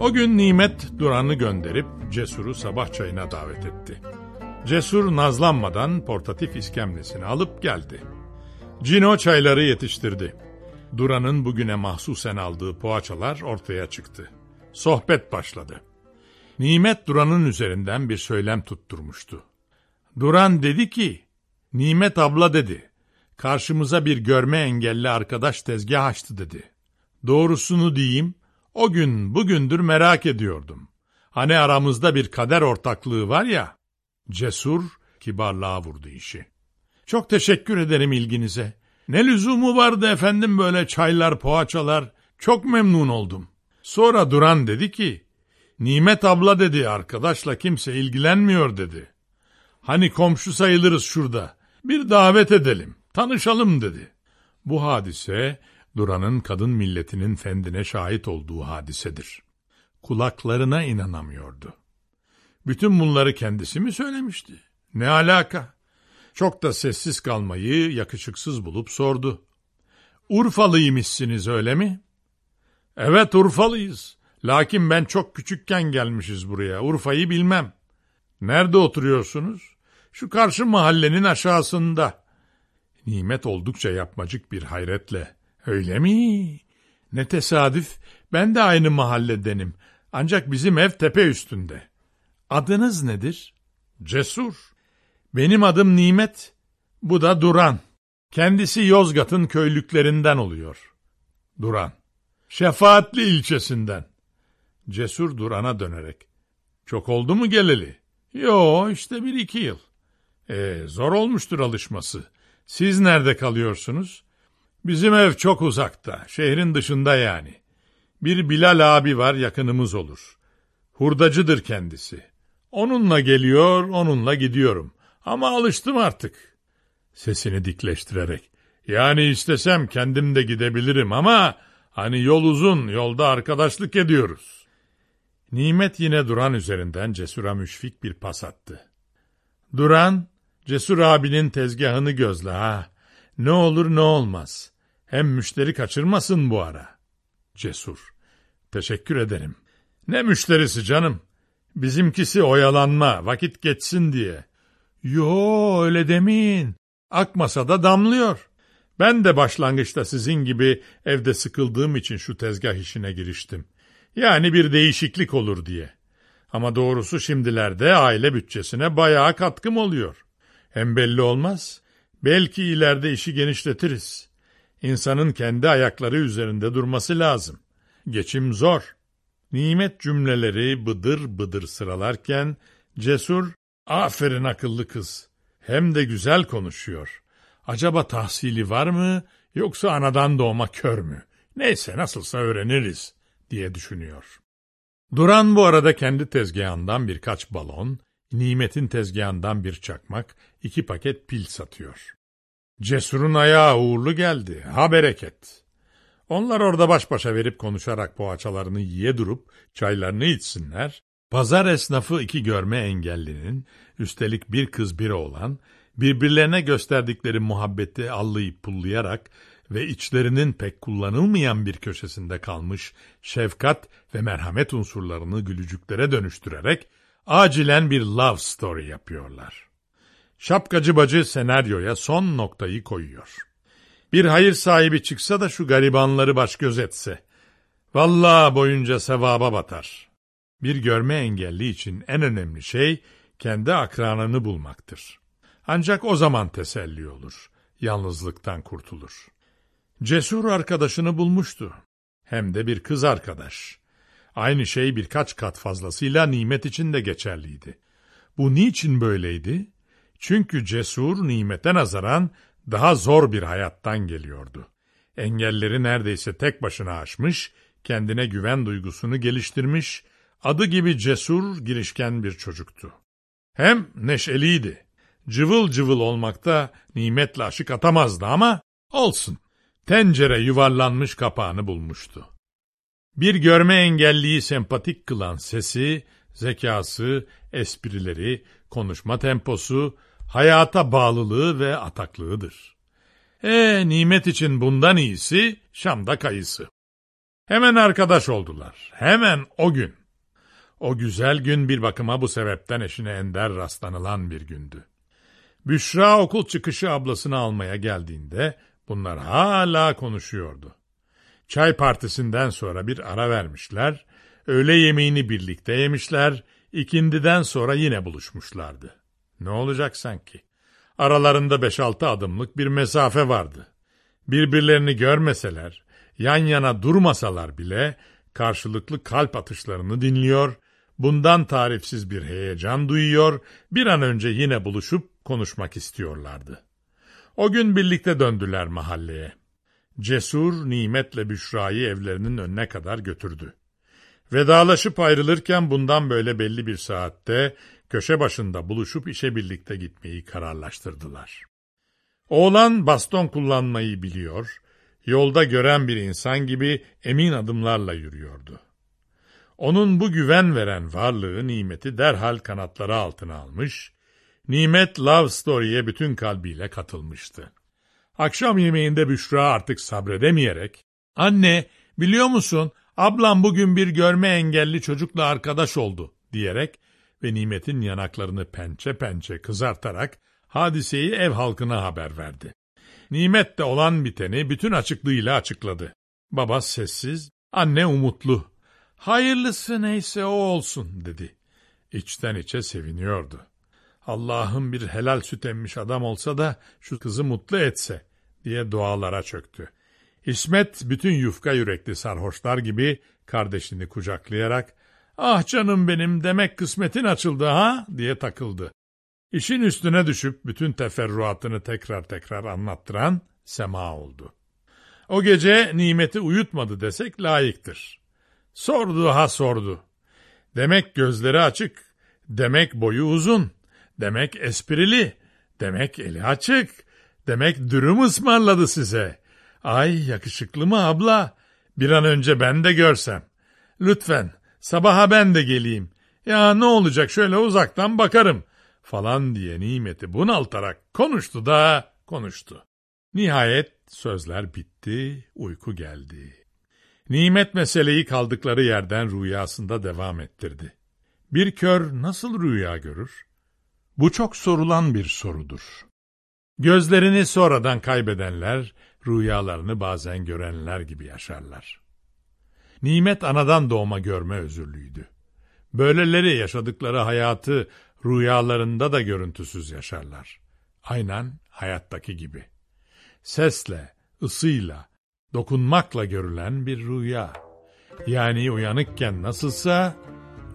O gün Nimet Duran'ı gönderip Cesur'u sabah çayına davet etti. Cesur nazlanmadan portatif iskemlesini alıp geldi. Cino çayları yetiştirdi. Duran'ın bugüne mahsusen aldığı poğaçalar ortaya çıktı. Sohbet başladı. Nimet Duran'ın üzerinden bir söylem tutturmuştu. Duran dedi ki, Nimet abla dedi, karşımıza bir görme engelli arkadaş tezgah açtı dedi. Doğrusunu diyeyim, o gün bugündür merak ediyordum. Hani aramızda bir kader ortaklığı var ya, cesur kibarlığa vurdu işi. Çok teşekkür ederim ilginize. Ne lüzumu vardı efendim böyle çaylar, poğaçalar. Çok memnun oldum. Sonra Duran dedi ki, Nimet abla dedi arkadaşla kimse ilgilenmiyor dedi. Hani komşu sayılırız şurada. Bir davet edelim, tanışalım dedi. Bu hadise Duran'ın kadın milletinin fendine şahit olduğu hadisedir. Kulaklarına inanamıyordu. Bütün bunları kendisi mi söylemişti? Ne alaka? Çok da sessiz kalmayı yakışıksız bulup sordu. Urfalıymışsınız öyle mi? Evet Urfalıyız. Lakin ben çok küçükken gelmişiz buraya. Urfa'yı bilmem. Nerede oturuyorsunuz? Şu karşı mahallenin aşağısında. Nimet oldukça yapmacık bir hayretle. Öyle mi? Ne tesadüf. Ben de aynı mahalledenim. Ancak bizim ev tepe üstünde. Adınız nedir? Cesur. Benim adım Nimet. Bu da Duran. Kendisi Yozgat'ın köylüklerinden oluyor. Duran. Şefaatli ilçesinden. Cesur Duran'a dönerek. Çok oldu mu geleli? Yo işte bir iki yıl. E, zor olmuştur alışması. Siz nerede kalıyorsunuz? Bizim ev çok uzakta, şehrin dışında yani. Bir Bilal abi var yakınımız olur. Hurdacıdır kendisi. Onunla geliyor, onunla gidiyorum. Ama alıştım artık. Sesini dikleştirerek. Yani istesem kendim de gidebilirim ama hani yol uzun, yolda arkadaşlık ediyoruz. Nimet yine Duran üzerinden Cesur'a müşfik bir pas attı. Duran, Cesur abinin tezgahını gözle ha. Ne olur ne olmaz. Hem müşteri kaçırmasın bu ara. Cesur. Teşekkür ederim. Ne müşterisi canım? Bizimkisi oyalanma, vakit geçsin diye. Yo öyle demeyin. Akmasa da damlıyor. Ben de başlangıçta sizin gibi evde sıkıldığım için şu tezgah işine giriştim. Yani bir değişiklik olur diye. Ama doğrusu şimdilerde aile bütçesine bayağı katkım oluyor. Hem belli olmaz. Belki ileride işi genişletiriz. İnsanın kendi ayakları üzerinde durması lazım. Geçim zor. Nimet cümleleri bıdır bıdır sıralarken Cesur, aferin akıllı kız, hem de güzel konuşuyor. Acaba tahsili var mı yoksa anadan doğma kör mü? Neyse nasılsa öğreniriz diye düşünüyor. Duran bu arada kendi tezgahından birkaç balon, Nimet'in tezgahından bir çakmak, iki paket pil satıyor. Cesur'un ayağı uğurlu geldi, ha bereket. Onlar orada baş başa verip konuşarak poğaçalarını yiye durup çaylarını içsinler. Pazar esnafı iki görme engellinin, üstelik bir kız bir oğlan, birbirlerine gösterdikleri muhabbeti allayıp pullayarak ve içlerinin pek kullanılmayan bir köşesinde kalmış şefkat ve merhamet unsurlarını gülücüklere dönüştürerek acilen bir love story yapıyorlar. Şapkacı bacı senaryoya son noktayı koyuyor. Bir hayır sahibi çıksa da şu garibanları baş göz etse. Vallahi boyunca sevaba batar. Bir görme engelli için en önemli şey kendi akranını bulmaktır. Ancak o zaman teselli olur. Yalnızlıktan kurtulur. Cesur arkadaşını bulmuştu. Hem de bir kız arkadaş. Aynı şey birkaç kat fazlasıyla nimet için de geçerliydi. Bu niçin böyleydi? Çünkü cesur nimete nazaran daha zor bir hayattan geliyordu. Engelleri neredeyse tek başına aşmış, kendine güven duygusunu geliştirmiş, adı gibi cesur, girişken bir çocuktu. Hem neşeliydi. Cıvıl cıvıl olmakta nimetle aşık atamazdı ama olsun. Tencere yuvarlanmış kapağını bulmuştu. Bir görme engelliyi sempatik kılan sesi, zekası, esprileri, konuşma temposu, hayata bağlılığı ve ataklığıdır. E nimet için bundan iyisi Şam'da kayısı. Hemen arkadaş oldular. Hemen o gün. O güzel gün bir bakıma bu sebepten eşine ender rastlanılan bir gündü. Büşra okul çıkışı ablasını almaya geldiğinde bunlar hala konuşuyordu. Çay partisinden sonra bir ara vermişler, öğle yemeğini birlikte yemişler, ikindiden sonra yine buluşmuşlardı. Ne olacak sanki? Aralarında beş altı adımlık bir mesafe vardı. Birbirlerini görmeseler, yan yana durmasalar bile karşılıklı kalp atışlarını dinliyor, bundan tarifsiz bir heyecan duyuyor, bir an önce yine buluşup konuşmak istiyorlardı. O gün birlikte döndüler mahalleye. Cesur, nimetle Büşra'yı evlerinin önüne kadar götürdü. Vedalaşıp ayrılırken bundan böyle belli bir saatte köşe başında buluşup işe birlikte gitmeyi kararlaştırdılar. Oğlan baston kullanmayı biliyor, yolda gören bir insan gibi emin adımlarla yürüyordu. Onun bu güven veren varlığı nimeti derhal kanatları altına almış, nimet Love Story'ye bütün kalbiyle katılmıştı. Akşam yemeğinde Büşra artık sabredemeyerek, ''Anne, biliyor musun, ablam bugün bir görme engelli çocukla arkadaş oldu.'' diyerek ve Nimet'in yanaklarını pençe pençe kızartarak hadiseyi ev halkına haber verdi. Nimet de olan biteni bütün açıklığıyla açıkladı. Baba sessiz, anne umutlu. Hayırlısı neyse o olsun dedi. İçten içe seviniyordu. Allah'ım bir helal süt emmiş adam olsa da şu kızı mutlu etse diye dualara çöktü. İsmet bütün yufka yürekli sarhoşlar gibi kardeşini kucaklayarak ah canım benim demek kısmetin açıldı ha diye takıldı. İşin üstüne düşüp bütün teferruatını tekrar tekrar anlattıran Sema oldu. O gece nimeti uyutmadı desek layıktır. Sordu ha sordu. Demek gözleri açık, demek boyu uzun, demek esprili, demek eli açık, demek dürüm ısmarladı size. Ay yakışıklı mı abla? Bir an önce ben de görsem. Lütfen sabaha ben de geleyim. Ya ne olacak şöyle uzaktan bakarım falan diye nimeti bunaltarak konuştu da konuştu. Nihayet sözler bitti, uyku geldi. Nimet meseleyi kaldıkları yerden rüyasında devam ettirdi. Bir kör nasıl rüya görür? Bu çok sorulan bir sorudur. Gözlerini sonradan kaybedenler, rüyalarını bazen görenler gibi yaşarlar. Nimet anadan doğma görme özürlüydü. Böyleleri yaşadıkları hayatı rüyalarında da görüntüsüz yaşarlar. Aynen hayattaki gibi. Sesle, ısıyla, dokunmakla görülen bir rüya. Yani uyanıkken nasılsa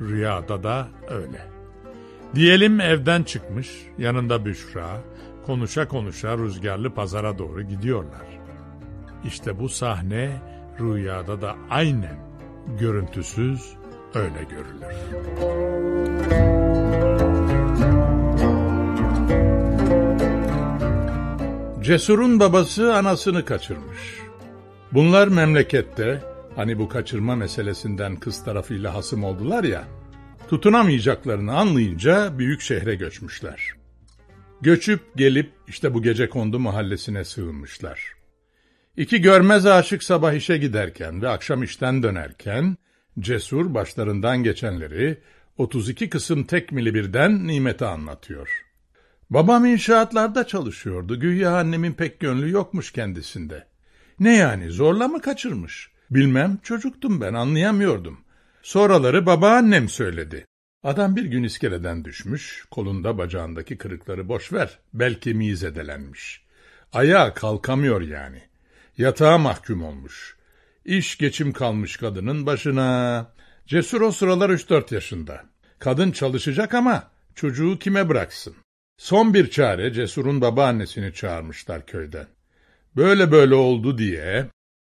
rüyada da öyle. Diyelim evden çıkmış, yanında Büşra, konuşa konuşa rüzgarlı pazara doğru gidiyorlar. İşte bu sahne rüyada da aynen görüntüsüz öyle görülür. Cesur'un babası anasını kaçırmış. Bunlar memlekette, hani bu kaçırma meselesinden kız tarafıyla hasım oldular ya, tutunamayacaklarını anlayınca büyük şehre göçmüşler. Göçüp gelip işte bu gece kondu mahallesine sığınmışlar. İki görmez aşık sabah işe giderken ve akşam işten dönerken, Cesur başlarından geçenleri 32 kısım tekmili birden nimete anlatıyor. Babam inşaatlarda çalışıyordu. Güya annemin pek gönlü yokmuş kendisinde. Ne yani zorla mı kaçırmış? Bilmem çocuktum ben anlayamıyordum. Sonraları babaannem söyledi. Adam bir gün iskeleden düşmüş, kolunda bacağındaki kırıkları boş ver, belki mizedelenmiş. Ayağa kalkamıyor yani. Yatağa mahkum olmuş. İş geçim kalmış kadının başına. Cesur o sıralar 3-4 yaşında. Kadın çalışacak ama çocuğu kime bıraksın? Son bir çare Cesur'un babaannesini çağırmışlar köyden. Böyle böyle oldu diye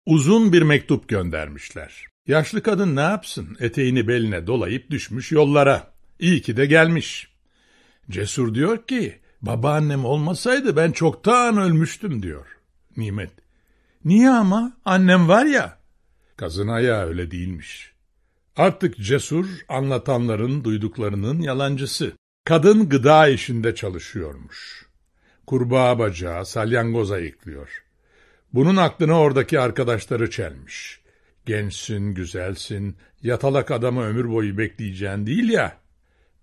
uzun bir mektup göndermişler. Yaşlı kadın ne yapsın? Eteğini beline dolayıp düşmüş yollara. İyi ki de gelmiş. Cesur diyor ki, babaannem olmasaydı ben çoktan ölmüştüm diyor. Nimet, niye ama? Annem var ya. Kazın ayağı öyle değilmiş. Artık cesur anlatanların duyduklarının yalancısı. Kadın gıda işinde çalışıyormuş. Kurbağa bacağı, salyangoz ayıklıyor. Bunun aklına oradaki arkadaşları çelmiş. Gençsin, güzelsin, yatalak adamı ömür boyu bekleyeceğin değil ya.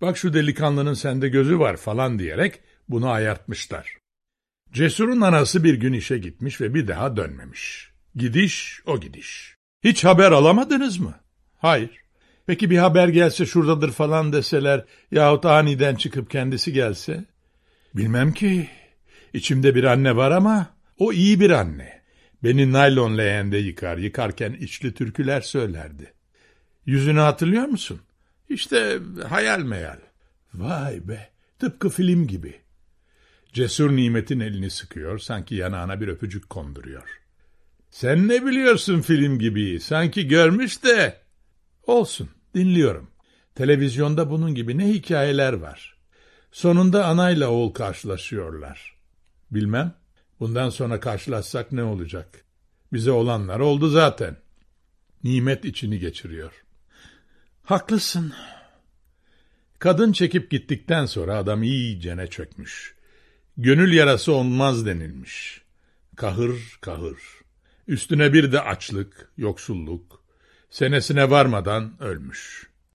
Bak şu delikanlının sende gözü var falan diyerek bunu ayartmışlar. Cesur'un anası bir gün işe gitmiş ve bir daha dönmemiş. Gidiş o gidiş. Hiç haber alamadınız mı? Hayır. Peki bir haber gelse şuradadır falan deseler yahut aniden çıkıp kendisi gelse? Bilmem ki. İçimde bir anne var ama o iyi bir anne. Beni naylon leğende yıkar, yıkarken içli türküler söylerdi. Yüzünü hatırlıyor musun? İşte hayal meyal. Vay be, tıpkı film gibi. Cesur nimetin elini sıkıyor, sanki yanağına bir öpücük konduruyor. Sen ne biliyorsun film gibi, sanki görmüş de. Olsun, dinliyorum. Televizyonda bunun gibi ne hikayeler var. Sonunda anayla oğul karşılaşıyorlar. Bilmem, bundan sonra karşılaşsak ne olacak? Bize olanlar oldu zaten. Nimet içini geçiriyor. Haklısın. Kadın çekip gittikten sonra adam iyicene çökmüş. Gönül yarası olmaz denilmiş. Kahır kahır. Üstüne bir de açlık, yoksulluk. Senesine varmadan ölmüş.